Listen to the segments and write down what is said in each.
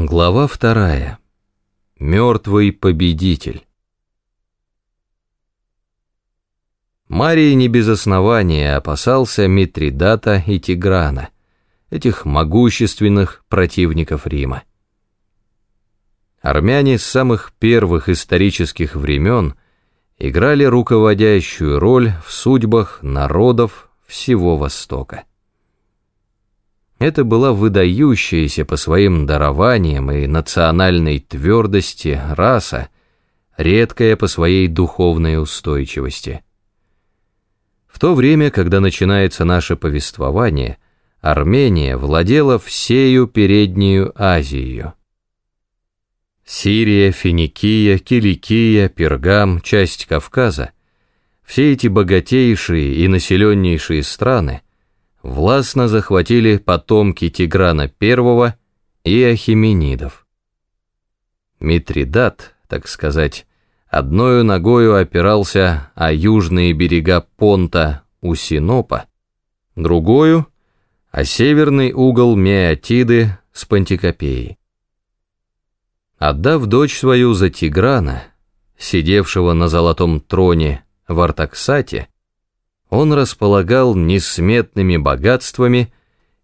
Глава вторая. Мертвый победитель. Марий не без основания опасался Митридата и Тиграна, этих могущественных противников Рима. Армяне с самых первых исторических времен играли руководящую роль в судьбах народов всего Востока. Это была выдающаяся по своим дарованиям и национальной твердости раса, редкая по своей духовной устойчивости. В то время, когда начинается наше повествование, Армения владела всею Переднюю Азию. Сирия, Финикия, Киликия, Пергам, часть Кавказа – все эти богатейшие и населеннейшие страны – властно захватили потомки Тиграна I и Ахименидов. Митридат, так сказать, одною ногою опирался о южные берега Понта у Синопа, другую — о северный угол Меотиды с Пантикопеей. Отдав дочь свою за Тиграна, сидевшего на золотом троне в Артаксате, он располагал несметными богатствами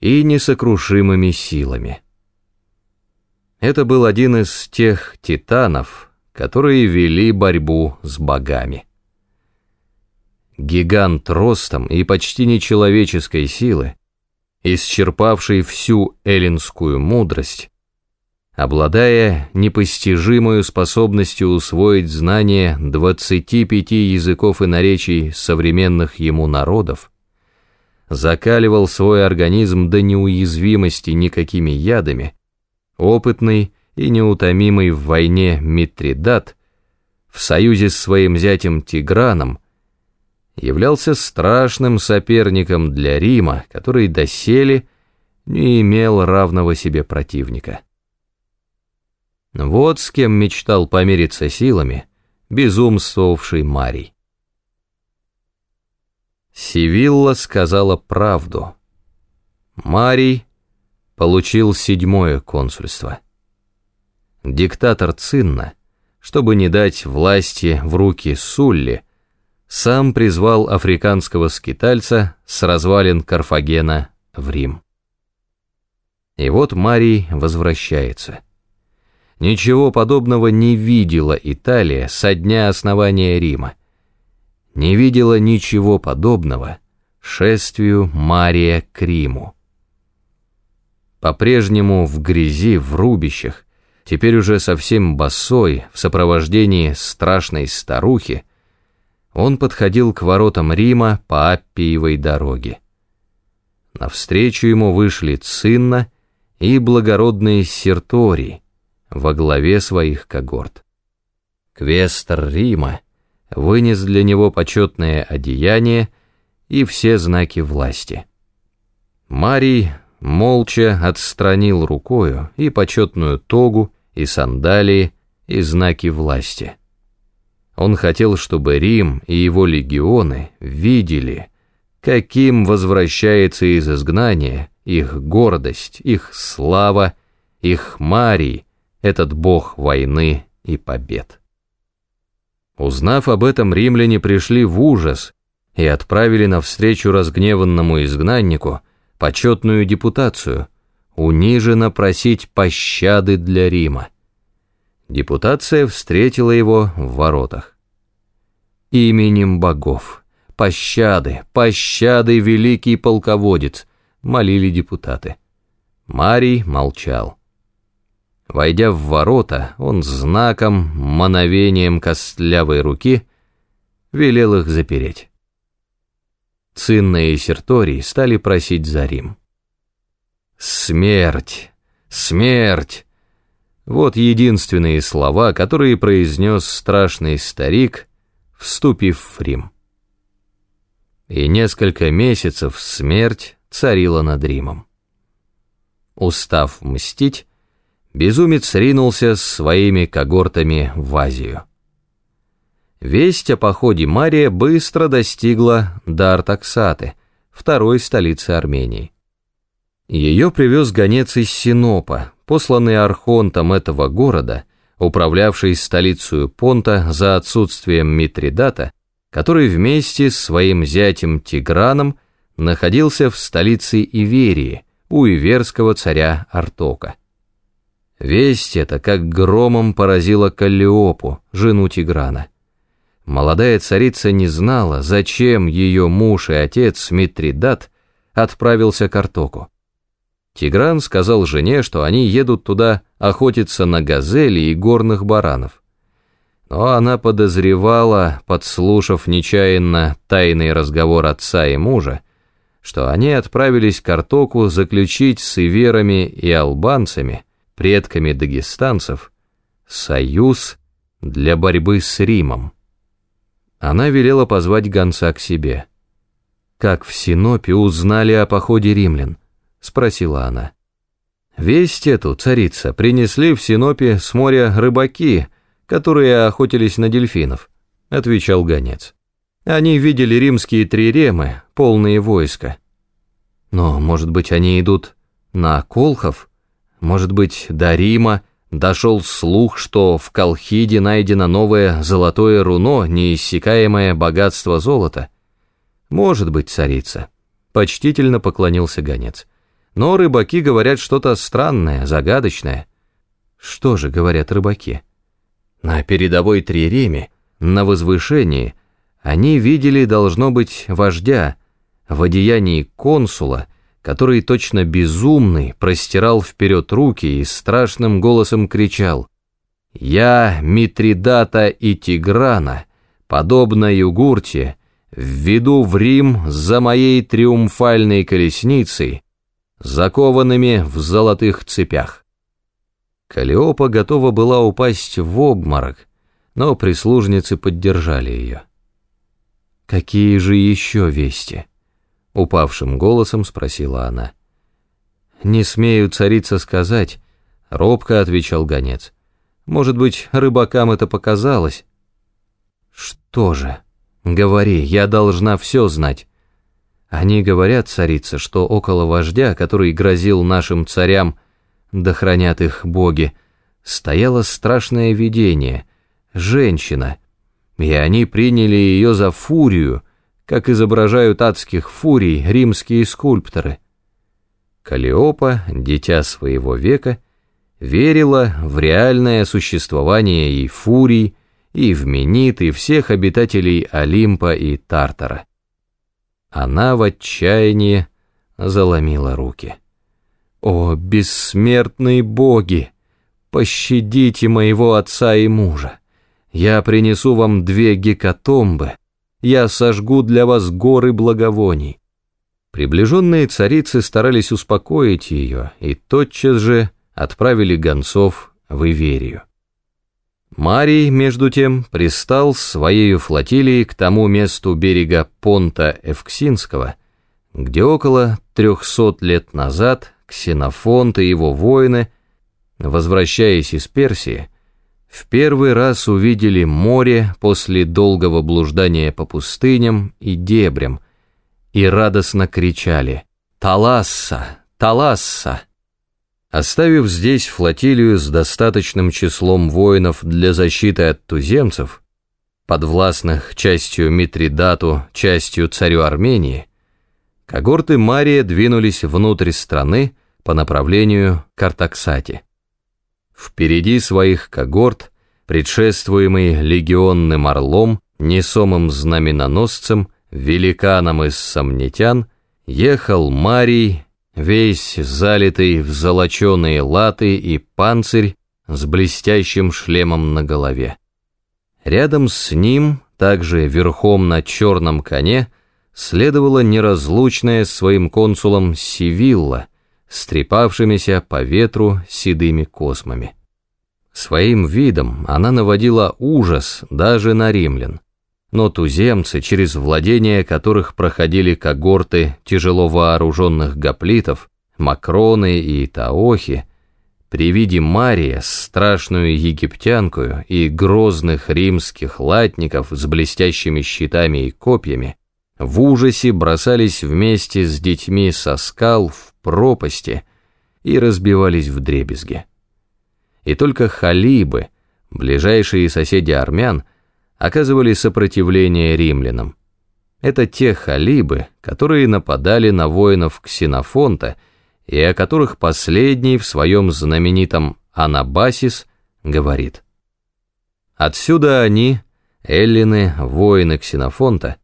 и несокрушимыми силами. Это был один из тех титанов, которые вели борьбу с богами. Гигант ростом и почти нечеловеческой силы, исчерпавший всю эллинскую мудрость, обладая непостижимой способностью усвоить знания 25 языков и наречий современных ему народов, закаливал свой организм до неуязвимости никакими ядами, опытный и неутомимый в войне Митридат в союзе с своим зятем Тиграном являлся страшным соперником для Рима, который доселе не имел равного себе противника. Вот с кем мечтал помириться силами безумствовавший Марий. Сивилла сказала правду. Марий получил седьмое консульство. Диктатор Цинна, чтобы не дать власти в руки Сулли, сам призвал африканского скитальца с развалин Карфагена в Рим. И вот Марий возвращается. Ничего подобного не видела Италия со дня основания Рима. Не видела ничего подобного шествию Мария к Риму. По-прежнему в грязи, в рубищах, теперь уже совсем босой, в сопровождении страшной старухи, он подходил к воротам Рима по Аппиевой дороге. Навстречу ему вышли Цинна и благородные Сертории, во главе своих когорт. Квестер Рима вынес для него почетное одеяние и все знаки власти. Марий молча отстранил рукою и почетную тогу, и сандалии, и знаки власти. Он хотел, чтобы Рим и его легионы видели, каким возвращается из изгнания их гордость, их слава, их Марий, этот бог войны и побед. Узнав об этом, римляне пришли в ужас и отправили навстречу разгневанному изгнаннику почетную депутацию, униженно просить пощады для Рима. Депутация встретила его в воротах. «Именем богов, пощады, пощады, великий полководец!» молили депутаты. Марий молчал. Войдя в ворота, он знаком, мановением костлявой руки велел их запереть. Цинна и Серторий стали просить за Рим. «Смерть! Смерть!» Вот единственные слова, которые произнес страшный старик, вступив в Рим. И несколько месяцев смерть царила над Римом. Устав мстить, безумец ринулся с своими когортами в Азию. Весть о походе Мария быстро достигла до Артаксаты, второй столицы Армении. Ее привез гонец из Синопа, посланный архонтом этого города, управлявший столицей Понта за отсутствием Митридата, который вместе с своим зятем Тиграном находился в столице Иверии, у иверского царя Артока. Весть эта как громом поразила Каллиопу, жену Тиграна. Молодая царица не знала, зачем ее муж и отец Митридат отправился к Артоку. Тигран сказал жене, что они едут туда охотиться на газели и горных баранов. Но она подозревала, подслушав нечаянно тайный разговор отца и мужа, что они отправились к Артоку заключить с иверами и албанцами, предками дагестанцев, союз для борьбы с Римом. Она велела позвать гонца к себе. «Как в Синопе узнали о походе римлян?» — спросила она. «Весть эту, царица, принесли в Синопе с моря рыбаки, которые охотились на дельфинов», — отвечал гонец. «Они видели римские триремы, полные войска. Но, может быть, они идут на Колхов? Может быть, до Рима дошел слух, что в Колхиде найдено новое золотое руно, неиссякаемое богатство золота?» «Может быть, царица», — почтительно поклонился гонец. Но рыбаки говорят что-то странное, загадочное. Что же говорят рыбаки? На передовой триреме, на возвышении, они видели, должно быть, вождя, в одеянии консула, который точно безумный простирал вперед руки и страшным голосом кричал «Я, Митридата и Тиграна, подобно Югурте, введу в Рим за моей триумфальной колесницей, закованными в золотых цепях. Калиопа готова была упасть в обморок, но прислужницы поддержали ее. «Какие же еще вести?» — упавшим голосом спросила она. «Не смею царица сказать», — робко отвечал гонец. «Может быть, рыбакам это показалось?» «Что же? Говори, я должна все знать». Они говорят, царица, что около вождя, который грозил нашим царям, да хранят их боги, стояло страшное видение, женщина, и они приняли ее за фурию, как изображают адских фурий римские скульпторы. Калиопа, дитя своего века, верила в реальное существование и фурий, и в Менит, и всех обитателей Олимпа и Тартара. Она в отчаянии заломила руки. «О, бессмертные боги! Пощадите моего отца и мужа! Я принесу вам две гекатомбы, я сожгу для вас горы благовоний». Приближенные царицы старались успокоить ее и тотчас же отправили гонцов в Иверию. Марий, между тем, пристал с своей флотилией к тому месту берега Понта Эвксинского, где около трехсот лет назад Ксенофонт и его воины, возвращаясь из Персии, в первый раз увидели море после долгого блуждания по пустыням и дебрям и радостно кричали «Таласса! Таласса!» Оставив здесь флотилию с достаточным числом воинов для защиты от туземцев, подвластных частью Митридату, частью царю Армении, когорты Мария двинулись внутрь страны по направлению к Артаксати. Впереди своих когорт, предшествуемый легионным орлом, несомым знаменоносцем, великаном из сомнетян, ехал Марий, весь залитый в золоченые латы и панцирь с блестящим шлемом на голове. Рядом с ним, также верхом на черном коне, следовала неразлучная с своим консулом Сивилла, с трепавшимися по ветру седыми космами. Своим видом она наводила ужас даже на римлян но туземцы, через владения которых проходили когорты тяжело вооруженных гоплитов, макроны и таохи, при виде Мария, страшную египтянку и грозных римских латников с блестящими щитами и копьями, в ужасе бросались вместе с детьми со скал в пропасти и разбивались в дребезги. И только халибы, ближайшие соседи армян, оказывали сопротивление римлянам. Это те халибы, которые нападали на воинов Ксенофонта и о которых последний в своем знаменитом «Анабасис» говорит. Отсюда они, эллины, воины Ксенофонта,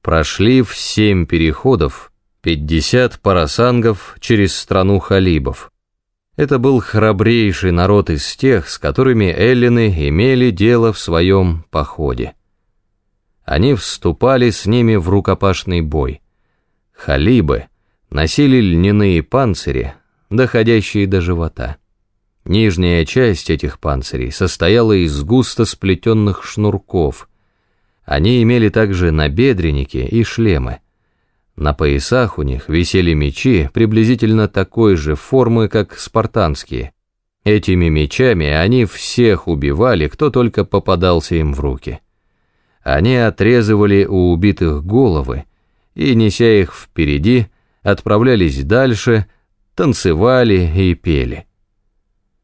прошли в семь переходов, пятьдесят парасангов через страну халибов. Это был храбрейший народ из тех, с которыми эллины имели дело в своем походе. Они вступали с ними в рукопашный бой. Халибы носили льняные панцири, доходящие до живота. Нижняя часть этих панцирей состояла из густо сплетенных шнурков. Они имели также набедренники и шлемы. На поясах у них висели мечи приблизительно такой же формы, как спартанские. Этими мечами они всех убивали, кто только попадался им в руки. Они отрезывали у убитых головы и, неся их впереди, отправлялись дальше, танцевали и пели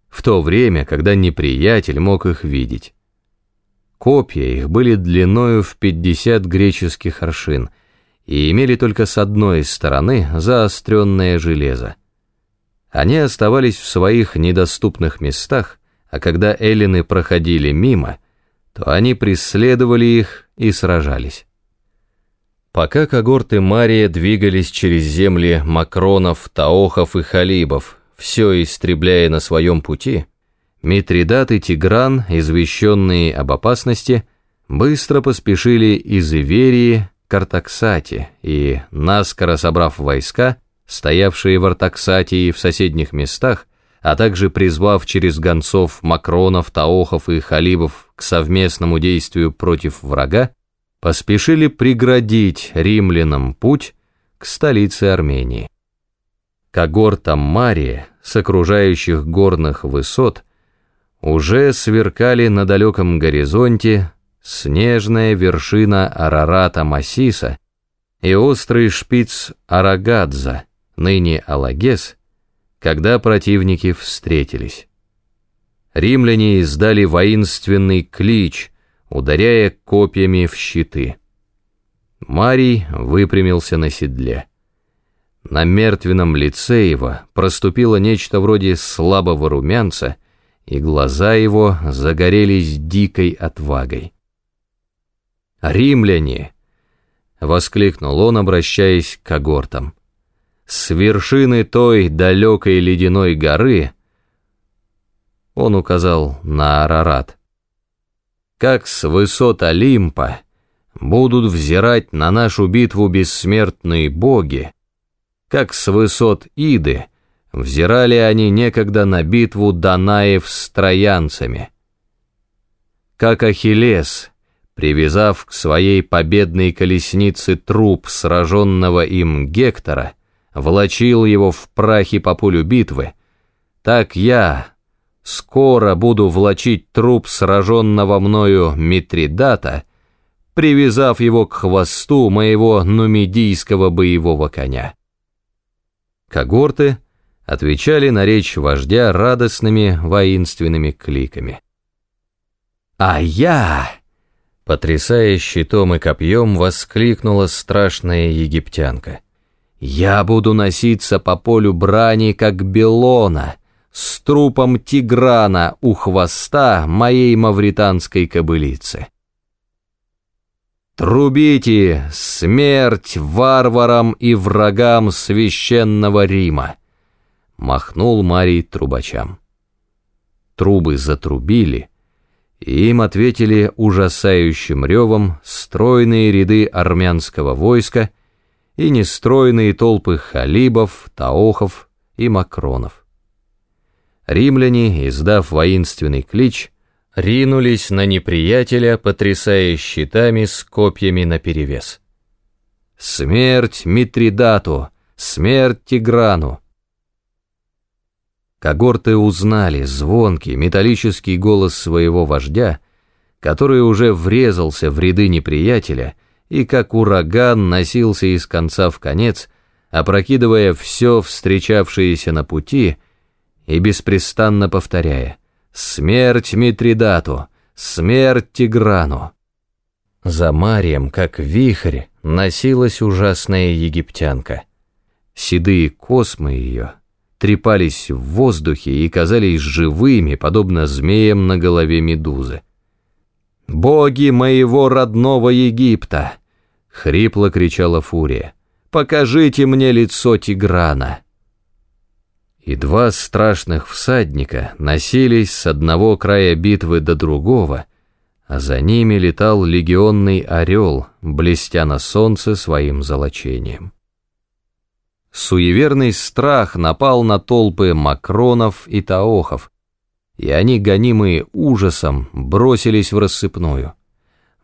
в то время, когда неприятель мог их видеть. Копья их были длиною в 50 греческих аршин и имели только с одной стороны заостренное железо. Они оставались в своих недоступных местах, а когда эллины проходили мимо, то они преследовали их и сражались. Пока когорты Мария двигались через земли Макронов, Таохов и Халибов, все истребляя на своем пути, Митридат и Тигран, извещенные об опасности, быстро поспешили из Иверии к Артаксате и, наскоро собрав войска, стоявшие в Артаксате и в соседних местах, а также призвав через гонцов Макронов, Таохов и Халибов к совместному действию против врага, поспешили преградить римлянам путь к столице Армении. Когорта Мария с окружающих горных высот уже сверкали на далеком горизонте снежная вершина Арарата Масиса и острый шпиц Арагадза, ныне Алагес, когда противники встретились. Римляне издали воинственный клич, ударяя копьями в щиты. Марий выпрямился на седле. На мертвенном лице его проступило нечто вроде слабого румянца, и глаза его загорелись дикой отвагой. «Римляне!» — воскликнул он, обращаясь к когортам. «С вершины той далекой ледяной горы...» Он указал на Арарат. «Как с высот Олимпа будут взирать на нашу битву бессмертные боги, как с высот Иды, взирали они некогда на битву Данаев с троянцами. Как Ахиллес, привязав к своей победной колеснице труп сраженного им Гектора, волочил его в прахе по полю битвы, так я скоро буду влачить труп сраженного мною Митридата, привязав его к хвосту моего нумидийского боевого коня. Когорты отвечали на речь вождя радостными воинственными кликами. «А я!» Потрясая щитом и копьем, воскликнула страшная египтянка. «Я буду носиться по полю брани, как Белона, с трупом тиграна у хвоста моей мавританской кобылицы». Трубите смерть варварам и врагам священного Рима, махнул Марий трубачам. Трубы затрубили, и им ответили ужасающим ревом стройные ряды армянского войска и нестройные толпы халибов, таохов и макронов. Римляне, издав воинственный клич, ринулись на неприятеля, потрясая щитами с копьями наперевес. «Смерть Митридату! Смерть Тиграну!» Когорты узнали звонкий металлический голос своего вождя, который уже врезался в ряды неприятеля и как ураган носился из конца в конец, опрокидывая все встречавшееся на пути и беспрестанно повторяя «Смерть Митридату! Смерть Тиграну!» За Марием, как вихрь, носилась ужасная египтянка. Седые космы ее трепались в воздухе и казались живыми, подобно змеям на голове медузы. «Боги моего родного Египта!» — хрипло кричала Фурия. «Покажите мне лицо Тиграна!» И два страшных всадника носились с одного края битвы до другого, а за ними летал легионный орел, блестя на солнце своим золочением. Суеверный страх напал на толпы макронов и таохов, и они, гонимые ужасом, бросились в рассыпную.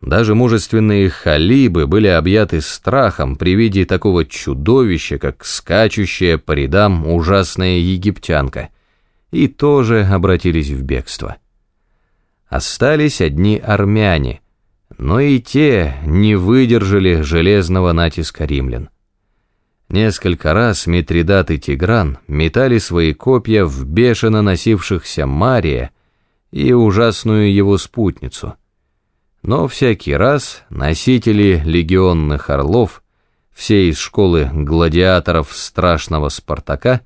Даже мужественные халибы были объяты страхом при виде такого чудовища, как скачущая по рядам ужасная египтянка, и тоже обратились в бегство. Остались одни армяне, но и те не выдержали железного натиска римлян. Несколько раз Митридат и Тигран метали свои копья в бешено носившихся Мария и ужасную его спутницу. Но всякий раз носители легионных орлов, все из школы гладиаторов страшного Спартака,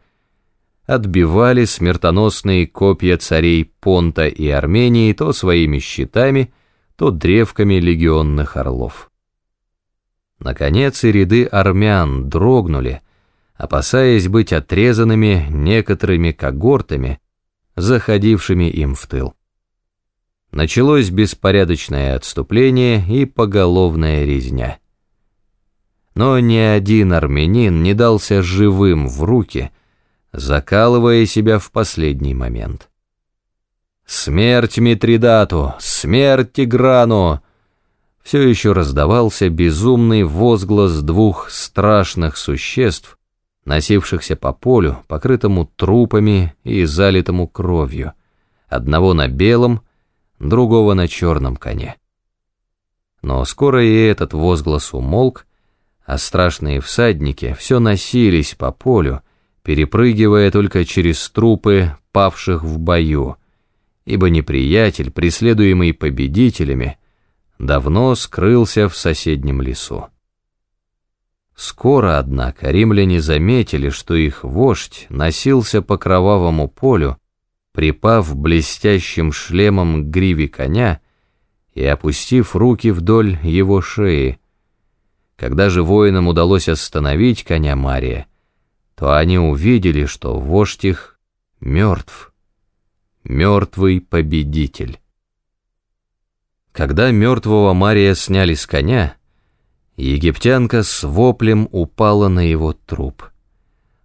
отбивали смертоносные копья царей Понта и Армении то своими щитами, то древками легионных орлов. Наконец и ряды армян дрогнули, опасаясь быть отрезанными некоторыми когортами, заходившими им в тыл. Началось беспорядочное отступление и поголовная резня. Но ни один армянин не дался живым в руки, закалывая себя в последний момент. «Смерть Митридату! Смерть Тиграну!» Все еще раздавался безумный возглас двух страшных существ, носившихся по полю, покрытому трупами и залитому кровью, одного на белом, другого на черном коне. Но скоро и этот возглас умолк, а страшные всадники все носились по полю, перепрыгивая только через трупы павших в бою, ибо неприятель, преследуемый победителями, давно скрылся в соседнем лесу. Скоро, однако, римляне заметили, что их вождь носился по кровавому полю, припав блестящим шлемом к гриве коня и опустив руки вдоль его шеи. Когда же воинам удалось остановить коня Мария, то они увидели, что вождь их мертв, мертвый победитель. Когда мертвого Мария сняли с коня, египтянка с воплем упала на его труп.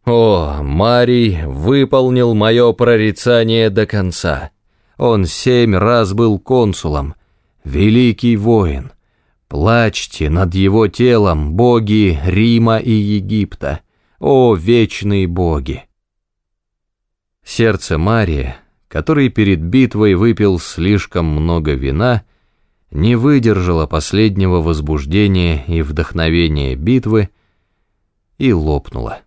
«О, Марий выполнил мое прорицание до конца. Он семь раз был консулом, великий воин. Плачьте над его телом, боги Рима и Египта, о, вечные боги!» Сердце Мария, который перед битвой выпил слишком много вина, — не выдержала последнего возбуждения и вдохновения битвы и лопнула.